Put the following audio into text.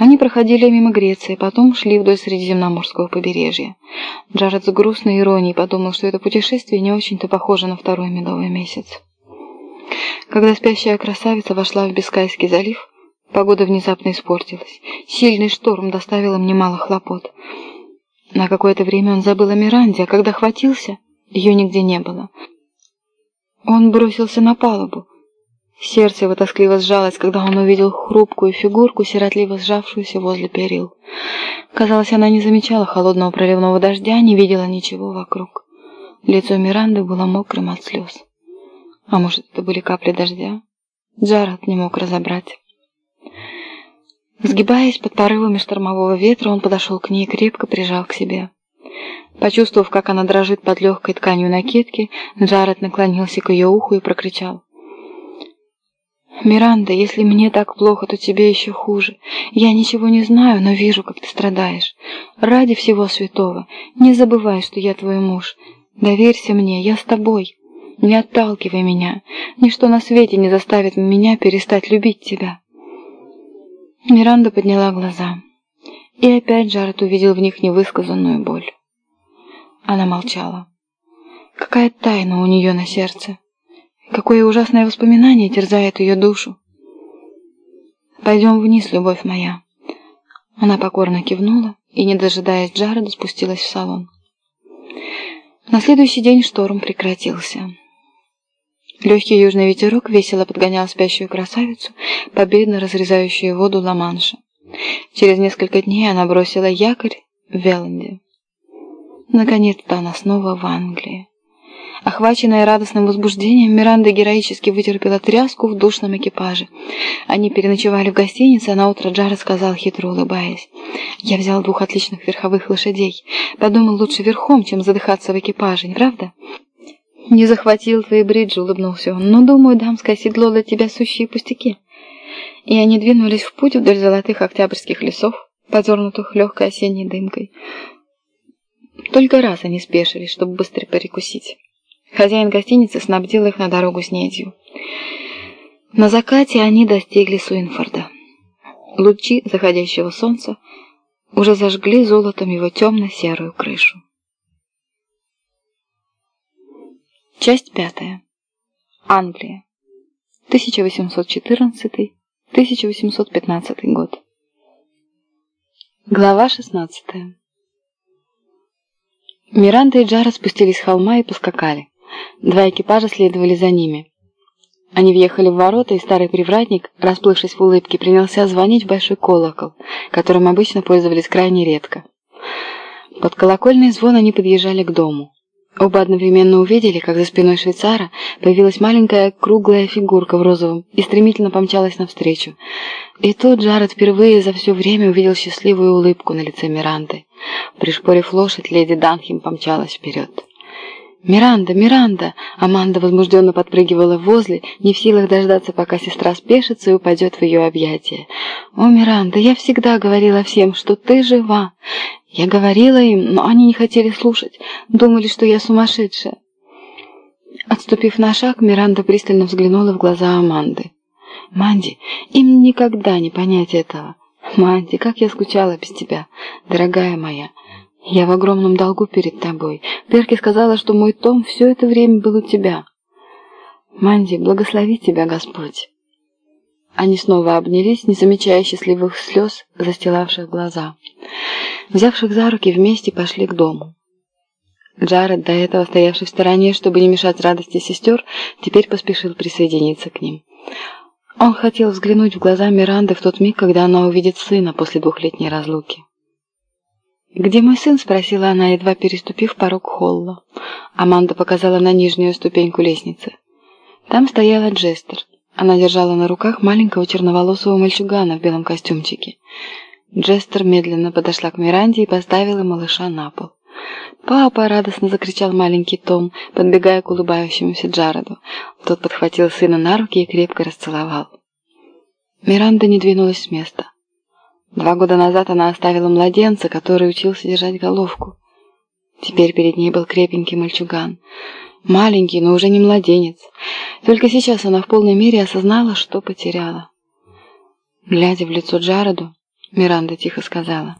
Они проходили мимо Греции, потом шли вдоль Средиземноморского побережья. Джаред с грустной иронией подумал, что это путешествие не очень-то похоже на второй медовый месяц. Когда спящая красавица вошла в Бискайский залив, погода внезапно испортилась. Сильный шторм доставил им немало хлопот. На какое-то время он забыл о Миранде, а когда хватился, ее нигде не было. Он бросился на палубу. Сердце его тоскливо сжалось, когда он увидел хрупкую фигурку, сиротливо сжавшуюся возле перил. Казалось, она не замечала холодного проливного дождя, не видела ничего вокруг. Лицо Миранды было мокрым от слез. А может, это были капли дождя? Джаред не мог разобрать. Сгибаясь под порывами штормового ветра, он подошел к ней и крепко прижал к себе. Почувствовав, как она дрожит под легкой тканью накидки, Джаред наклонился к ее уху и прокричал. «Миранда, если мне так плохо, то тебе еще хуже. Я ничего не знаю, но вижу, как ты страдаешь. Ради всего святого, не забывай, что я твой муж. Доверься мне, я с тобой. Не отталкивай меня. Ничто на свете не заставит меня перестать любить тебя». Миранда подняла глаза. И опять Джаред увидел в них невысказанную боль. Она молчала. Какая тайна у нее на сердце? Какое ужасное воспоминание терзает ее душу. «Пойдем вниз, любовь моя». Она покорно кивнула и, не дожидаясь Джареда, спустилась в салон. На следующий день шторм прекратился. Легкий южный ветерок весело подгонял спящую красавицу, победно разрезающую воду Ла-Манша. Через несколько дней она бросила якорь в Веланде. Наконец-то она снова в Англии. Охваченная радостным возбуждением, Миранда героически вытерпела тряску в душном экипаже. Они переночевали в гостинице, а на утро Джаред сказал, хитро улыбаясь. «Я взял двух отличных верховых лошадей. Подумал, лучше верхом, чем задыхаться в экипаже, не правда?» «Не захватил твои бриджи», — улыбнулся он. «Но, думаю, дамское седло для тебя сущие пустяки». И они двинулись в путь вдоль золотых октябрьских лесов, подернутых легкой осенней дымкой. Только раз они спешились, чтобы быстро перекусить. Хозяин гостиницы снабдил их на дорогу снедью. На закате они достигли Суинфорда. Лучи заходящего солнца уже зажгли золотом его темно-серую крышу. Часть пятая. Англия. 1814-1815 год. Глава 16. Миранда и Джара спустились с холма и поскакали. Два экипажа следовали за ними. Они въехали в ворота, и старый привратник, расплывшись в улыбке, принялся звонить в большой колокол, которым обычно пользовались крайне редко. Под колокольный звон они подъезжали к дому. Оба одновременно увидели, как за спиной швейцара появилась маленькая круглая фигурка в розовом и стремительно помчалась навстречу. И тут Джаред впервые за все время увидел счастливую улыбку на лице Миранды. Пришпорив лошадь, леди Данхим помчалась вперед. «Миранда! Миранда!» Аманда возбужденно подпрыгивала возле, не в силах дождаться, пока сестра спешится и упадет в ее объятия. «О, Миранда, я всегда говорила всем, что ты жива. Я говорила им, но они не хотели слушать, думали, что я сумасшедшая». Отступив на шаг, Миранда пристально взглянула в глаза Аманды. «Манди, им никогда не понять этого. Манди, как я скучала без тебя, дорогая моя». «Я в огромном долгу перед тобой. Перки сказала, что мой том все это время был у тебя. Манди, благослови тебя Господь». Они снова обнялись, не замечая счастливых слез, застилавших глаза. Взявших за руки вместе пошли к дому. Джаред, до этого стоявший в стороне, чтобы не мешать радости сестер, теперь поспешил присоединиться к ним. Он хотел взглянуть в глаза Миранды в тот миг, когда она увидит сына после двухлетней разлуки. «Где мой сын?» – спросила она, едва переступив порог холла. Аманда показала на нижнюю ступеньку лестницы. Там стояла Джестер. Она держала на руках маленького черноволосого мальчугана в белом костюмчике. Джестер медленно подошла к Миранде и поставила малыша на пол. «Папа!» – радостно закричал маленький Том, подбегая к улыбающемуся Джареду. Тот подхватил сына на руки и крепко расцеловал. Миранда не двинулась с места. Два года назад она оставила младенца, который учился держать головку. Теперь перед ней был крепенький мальчуган. Маленький, но уже не младенец. Только сейчас она в полной мере осознала, что потеряла. Глядя в лицо Джареду, Миранда тихо сказала.